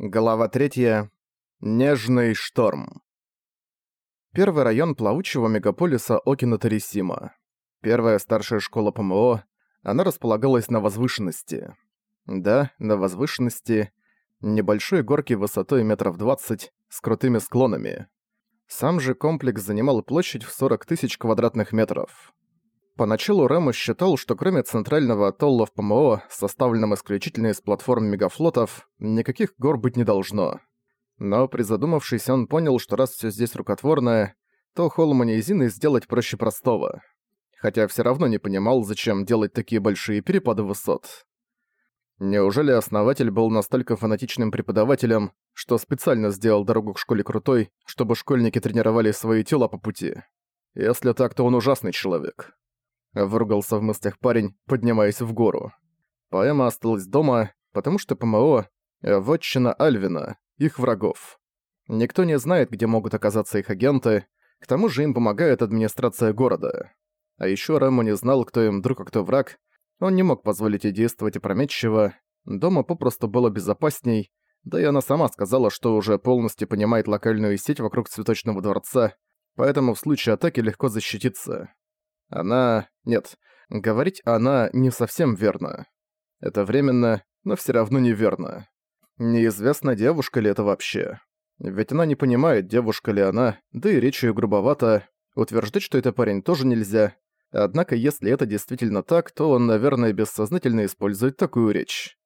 Глава 3. Нежный шторм. Первый район плавучего мегаполиса Окинотарисима. Первая старшая школа ПМО. Она располагалась на возвышенности. Да, на возвышенности. Небольшой горки высотой метров 20 с крутыми склонами. Сам же комплекс занимал площадь в 40 тысяч квадратных метров. Поначалу Рэму считал, что кроме центрального атолла в ПМО, составленном исключительно из платформ мегафлотов, никаких гор быть не должно. Но призадумавшись, он понял, что раз все здесь рукотворное, то холм Анизины сделать проще простого. Хотя все равно не понимал, зачем делать такие большие перепады высот. Неужели основатель был настолько фанатичным преподавателем, что специально сделал дорогу к школе крутой, чтобы школьники тренировали свои тела по пути? Если так, то он ужасный человек. Выругался в мыслях парень, поднимаясь в гору. Поэма осталась дома, потому что ПМО — вотчина Альвина, их врагов. Никто не знает, где могут оказаться их агенты, к тому же им помогает администрация города. А ещё Рэму не знал, кто им друг, а кто враг. Он не мог позволить ей действовать опрометчиво. Дома попросту было безопасней, да и она сама сказала, что уже полностью понимает локальную сеть вокруг цветочного дворца, поэтому в случае атаки легко защититься. Она... Нет, говорить «она» не совсем верно. Это временно, но все равно неверно. Неизвестно, девушка ли это вообще. Ведь она не понимает, девушка ли она, да и речь её грубовато. Утверждать, что это парень, тоже нельзя. Однако, если это действительно так, то он, наверное, бессознательно использует такую речь.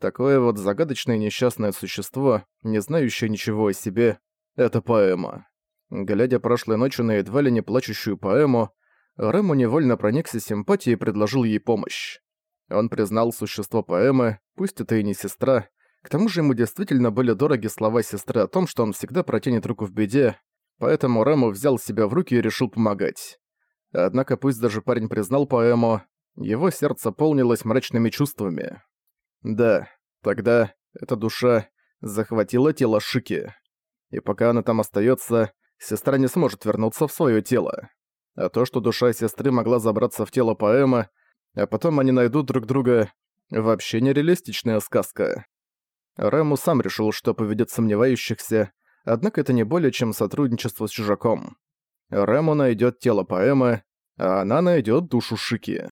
Такое вот загадочное несчастное существо, не знающее ничего о себе, это поэма. Глядя прошлой ночью на едва ли не плачущую поэму, Рэму невольно проникся симпатией и предложил ей помощь. Он признал существо поэмы, пусть это и не сестра, к тому же ему действительно были дороги слова сестры о том, что он всегда протянет руку в беде, поэтому Рэму взял себя в руки и решил помогать. Однако пусть даже парень признал поэму, его сердце полнилось мрачными чувствами. Да, тогда эта душа захватила тело Шики. И пока она там остается, сестра не сможет вернуться в свое тело. А то, что душа сестры могла забраться в тело поэмы, а потом они найдут друг друга, вообще нереалистичная сказка. Рэму сам решил, что поведет сомневающихся, однако это не более чем сотрудничество с чужаком. Рэму найдет тело поэмы, а она найдет душу Шики.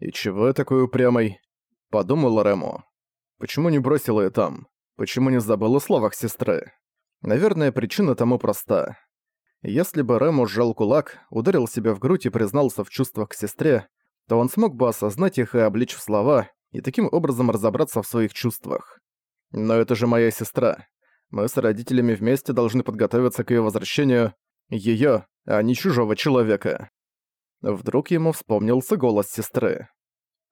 «И чего я такой упрямый?» – подумал Рэму. «Почему не бросила я там? Почему не забыла о словах сестры?» Наверное, причина тому проста. Если бы Рэму сжал кулак, ударил себя в грудь и признался в чувствах к сестре, то он смог бы осознать их и обличь в слова, и таким образом разобраться в своих чувствах. Но это же моя сестра. Мы с родителями вместе должны подготовиться к ее возвращению. Её, а не чужого человека. Вдруг ему вспомнился голос сестры.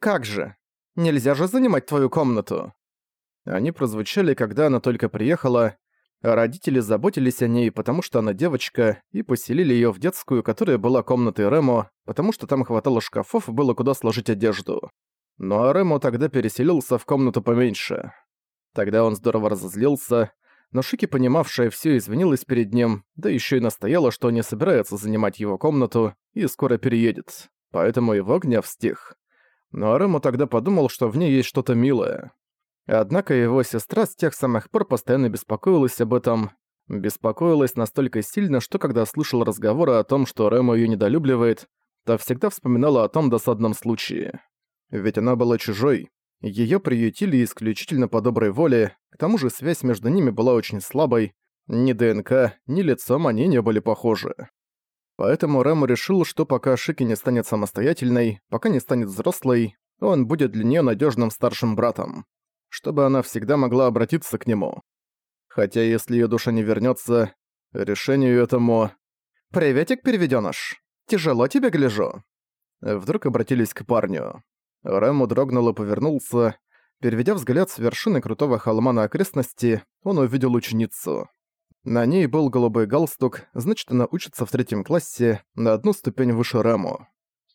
«Как же? Нельзя же занимать твою комнату!» Они прозвучали, когда она только приехала, Родители заботились о ней, потому что она девочка, и поселили её в детскую, которая была комнатой Ремо, потому что там хватало шкафов и было куда сложить одежду. Ну а Ремо тогда переселился в комнату поменьше. Тогда он здорово разозлился, но Шики, понимавшая всё, извинилась перед ним, да ещё и настояла, что не собирается занимать его комнату и скоро переедет. Поэтому его гнев стих. Но Ремо тогда подумал, что в ней есть что-то милое. Однако его сестра с тех самых пор постоянно беспокоилась об этом. Беспокоилась настолько сильно, что когда слышала разговоры о том, что Ремо её недолюбливает, то всегда вспоминала о том досадном случае. Ведь она была чужой. Её приютили исключительно по доброй воле, к тому же связь между ними была очень слабой, ни ДНК, ни лицом они не были похожи. Поэтому Рэму решил, что пока Шики не станет самостоятельной, пока не станет взрослой, он будет для неё надёжным старшим братом чтобы она всегда могла обратиться к нему. Хотя если ее душа не вернется, решению этому... «Приветик, переведёныш! Тяжело тебе гляжу!» Вдруг обратились к парню. Рэму дрогнул и повернулся. Переведя взгляд с вершины крутого холма на окрестности, он увидел ученицу. На ней был голубой галстук, значит, она учится в третьем классе, на одну ступень выше Рэму.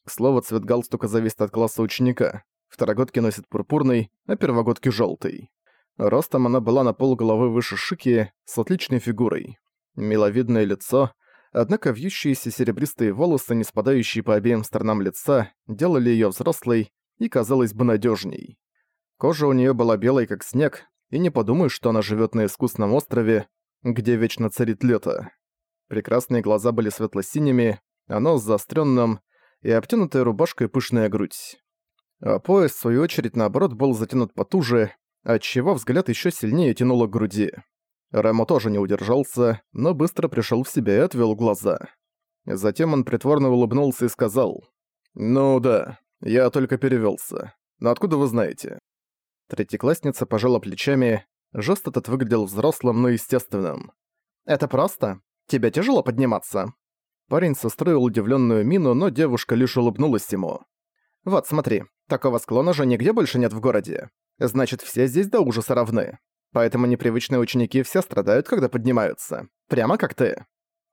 К слову, цвет галстука зависит от класса ученика. Второгодки носят пурпурный, а первогодки желтый. Ростом она была на полголовы выше Шики, с отличной фигурой. Миловидное лицо, однако вьющиеся серебристые волосы, не спадающие по обеим сторонам лица, делали ее взрослой и, казалось бы, надежней. Кожа у нее была белой, как снег, и не подумаешь, что она живет на искусственном острове, где вечно царит лето. Прекрасные глаза были светло-синими, а нос заострённым и обтянутая рубашкой пышная грудь. А пояс, в свою очередь, наоборот, был затянут потуже, отчего взгляд ещё сильнее тянуло к груди. Рэму тоже не удержался, но быстро пришёл в себя и отвёл глаза. Затем он притворно улыбнулся и сказал, «Ну да, я только перевёлся. Но откуда вы знаете?» Третьеклассница пожала плечами, жест этот выглядел взрослым, но естественным. «Это просто? Тебе тяжело подниматься?» Парень состроил удивленную мину, но девушка лишь улыбнулась ему. «Вот смотри, такого склона же нигде больше нет в городе. Значит, все здесь до ужаса равны. Поэтому непривычные ученики все страдают, когда поднимаются. Прямо как ты».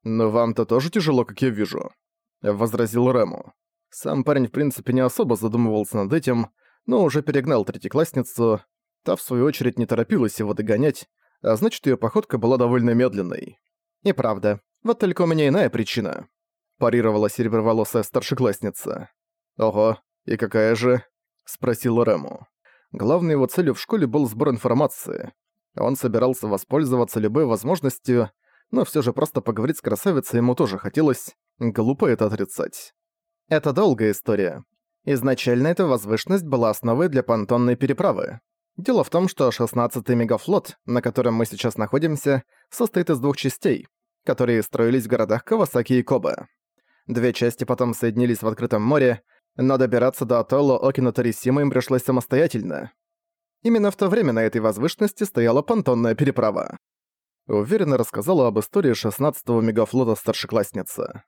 «Но вам-то тоже тяжело, как я вижу», — возразил Рэму. Сам парень в принципе не особо задумывался над этим, но уже перегнал третьеклассницу. Та, в свою очередь, не торопилась его догонять, а значит, ее походка была довольно медленной. «И правда, вот только у меня иная причина», – парировала сереброволосая старшеклассница. «Ого, и какая же?» – спросил Рэму. Главной его целью в школе был сбор информации. Он собирался воспользоваться любой возможностью, но все же просто поговорить с красавицей ему тоже хотелось. Глупо это отрицать. Это долгая история. Изначально эта возвышенность была основой для понтонной переправы. Дело в том, что 16-й мегафлот, на котором мы сейчас находимся, состоит из двух частей, которые строились в городах Кавасаки и Коба. Две части потом соединились в открытом море, но добираться до атолла Окино Торисима им пришлось самостоятельно. Именно в то время на этой возвышенности стояла понтонная переправа. Уверенно рассказала об истории 16-го мегафлота старшеклассница.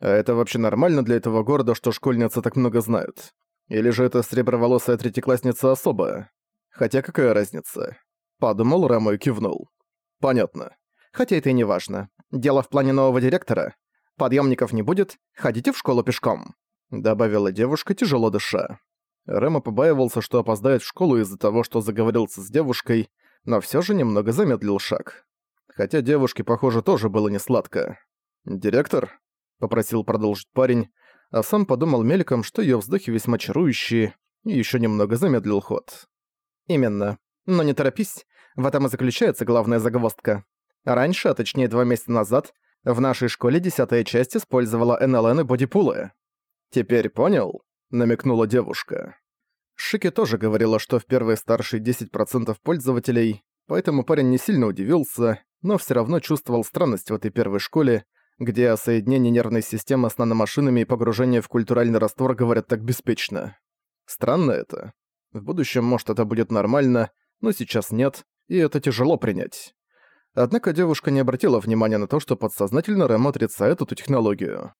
А это вообще нормально для этого города, что школьницы так много знают? Или же это среброволосая третьеклассница особая? Хотя какая разница? Подумал Рэмо и кивнул. Понятно. Хотя это и не важно. Дело в плане нового директора. Подъемников не будет, ходите в школу пешком. Добавила девушка, тяжело дыша. Рэмо побаивался, что опоздает в школу из-за того, что заговорился с девушкой, но все же немного замедлил шаг. Хотя девушке, похоже, тоже было не сладко. «Директор?» — попросил продолжить парень, а сам подумал мельком, что её вздохи весьма чарующие, и ещё немного замедлил ход. «Именно. Но не торопись, в этом и заключается главная загвоздка. Раньше, а точнее два месяца назад, в нашей школе десятая часть использовала НЛН и бодипулы. «Теперь понял?» — намекнула девушка. Шики тоже говорила, что в первые старшие 10% пользователей, поэтому парень не сильно удивился, но всё равно чувствовал странность в этой первой школе, где о соединении нервной системы с наномашинами и погружении в культуральный раствор говорят так беспечно. Странно это. В будущем, может, это будет нормально, но сейчас нет, и это тяжело принять. Однако девушка не обратила внимания на то, что подсознательно Рэм отрицает эту технологию.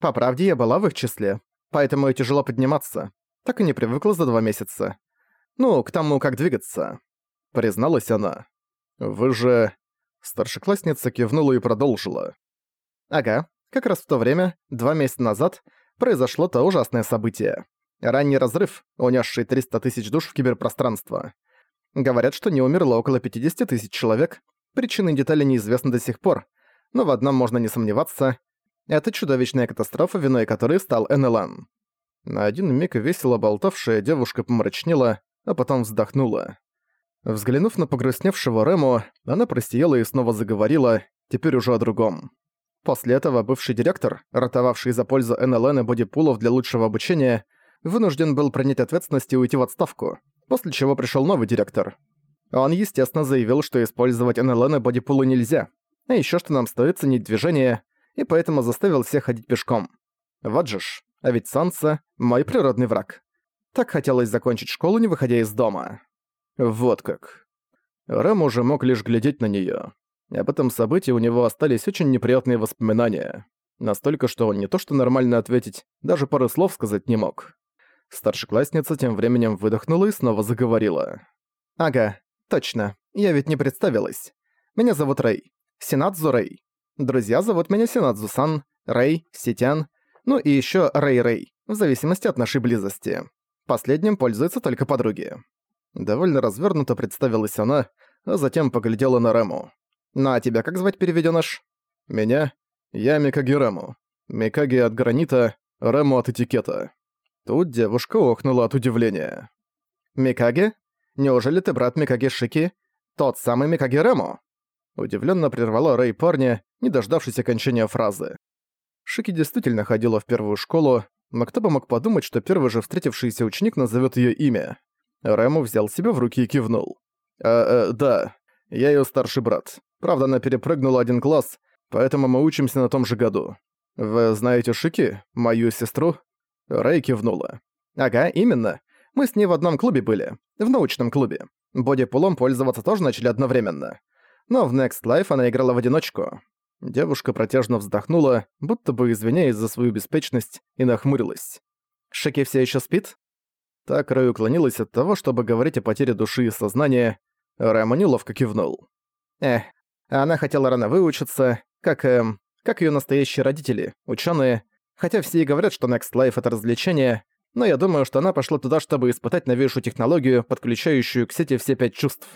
По правде, я была в их числе, поэтому и тяжело подниматься. Так и не привыкла за два месяца. Ну, к тому, как двигаться. Призналась она. Вы же... Старшеклассница кивнула и продолжила. Ага, как раз в то время, два месяца назад, произошло то ужасное событие. Ранний разрыв, унесший 300 тысяч душ в киберпространство. Говорят, что не умерло около 50 тысяч человек, причины и детали неизвестны до сих пор, но в одном можно не сомневаться. Это чудовищная катастрофа, виной которой стал НЛН. На один миг весело болтавшая девушка помрачнела, а потом вздохнула. Взглянув на погрустневшего Рему, она просияла и снова заговорила, теперь уже о другом. После этого бывший директор, ротовавший за пользу НЛН и бодипулов для лучшего обучения, вынужден был принять ответственность и уйти в отставку, после чего пришел новый директор. Он, естественно, заявил, что использовать НЛН и бодипулы нельзя, а еще что нам стоит ценить движение, и поэтому заставил всех ходить пешком. Вот же ж, а ведь солнце — мой природный враг. Так хотелось закончить школу, не выходя из дома. Вот как. Рэм уже мог лишь глядеть на неё. Об этом событии у него остались очень неприятные воспоминания. Настолько, что он не то что нормально ответить, даже пару слов сказать не мог. Старшеклассница тем временем выдохнула и снова заговорила. «Ага, точно. Я ведь не представилась. Меня зовут Рэй. Синадзу Рэй. Друзья зовут меня Синадзу-сан, Рэй, Ситян, ну и ещё Рэй-Рэй, в зависимости от нашей близости. Последним пользуются только подруги». Довольно развернуто представилась она, а затем поглядела на Рэму. «Ну а тебя как звать, переведёныш?» «Меня? Я Микаги Рэму. Микаги от гранита, Рэму от этикета». Тут девушка охнула от удивления. «Микаги? Неужели ты брат Микаги Шики, Тот самый Микаги Рэму?» Удивленно прервала Рэй парня, не дождавшись окончания фразы. Шики действительно ходила в первую школу, но кто бы мог подумать, что первый же встретившийся ученик назовет ее имя. Рэму взял себя в руки и кивнул. «Э, э, да, я ее старший брат. Правда, она перепрыгнула один класс, поэтому мы учимся на том же году. Вы знаете Шики, мою сестру?» Рэй кивнула. «Ага, именно. Мы с ней в одном клубе были. В научном клубе. Бодипулом пользоваться тоже начали одновременно. Но в Next Life она играла в одиночку. Девушка протяжно вздохнула, будто бы извиняясь за свою беспечность, и нахмурилась. «Шики все еще спит?» Так Рэй уклонилась от того, чтобы говорить о потере души и сознания. Рэма неловко кивнул. «Эх, она хотела рано выучиться, как, эм, как ее настоящие родители, ученые. Хотя все и говорят, что Next Life — это развлечение, но я думаю, что она пошла туда, чтобы испытать новейшую технологию, подключающую к сети все пять чувств.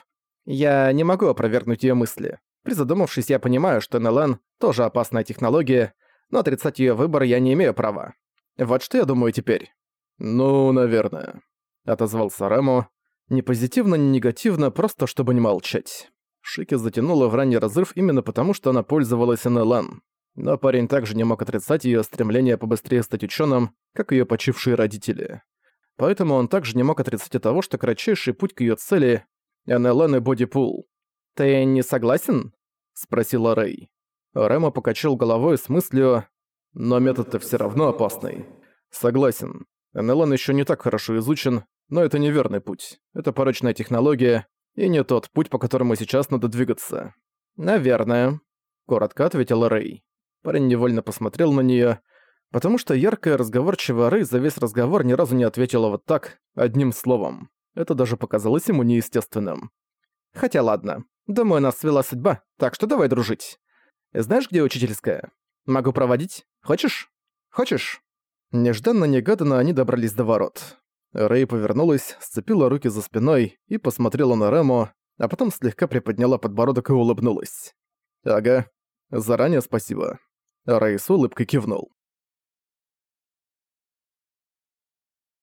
Я не могу опровергнуть ее мысли. Призадумавшись, я понимаю, что НЛН тоже опасная технология, но отрицать ее выбор я не имею права. Вот что я думаю теперь. «Ну, наверное», — отозвался Рэму. Ни позитивно, ни негативно, просто чтобы не молчать. Шики затянула в ранний разрыв именно потому, что она пользовалась НЛН. Но парень также не мог отрицать ее стремление побыстрее стать ученым, как ее почившие родители. Поэтому он также не мог отрицать и того, что кратчайший путь к ее цели — НЛН и бодипул. «Ты не согласен?» — спросила Рэй. Рэма покачал головой с мыслью «Но метод-то все равно опасный». «Согласен. НЛН еще не так хорошо изучен, но это неверный путь. Это порочная технология, и не тот путь, по которому сейчас надо двигаться». «Наверное», — коротко ответила Рэй. Парень невольно посмотрел на неё, потому что яркая разговорчивая Рэй за весь разговор ни разу не ответила вот так, одним словом. Это даже показалось ему неестественным. «Хотя ладно. Думаю, нас свела судьба, так что давай дружить. Знаешь, где учительская? Могу проводить? Хочешь? Хочешь?» Нежданно-негаданно они добрались до ворот. Рэй повернулась, сцепила руки за спиной и посмотрела на Рэму, а потом слегка приподняла подбородок и улыбнулась. «Ага. Заранее спасибо». Рэй с улыбкой кивнул.